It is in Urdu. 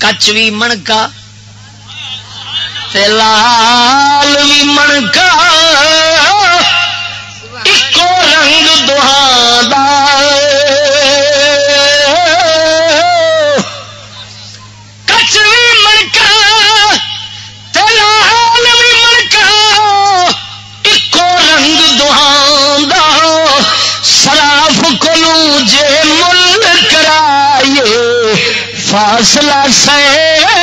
کچ بھی منکا لال بھی منکا ایک رنگ کچ بھی منکا لال بھی منکا ایک رنگ دہان سراف کو جے مل فاصلہ سے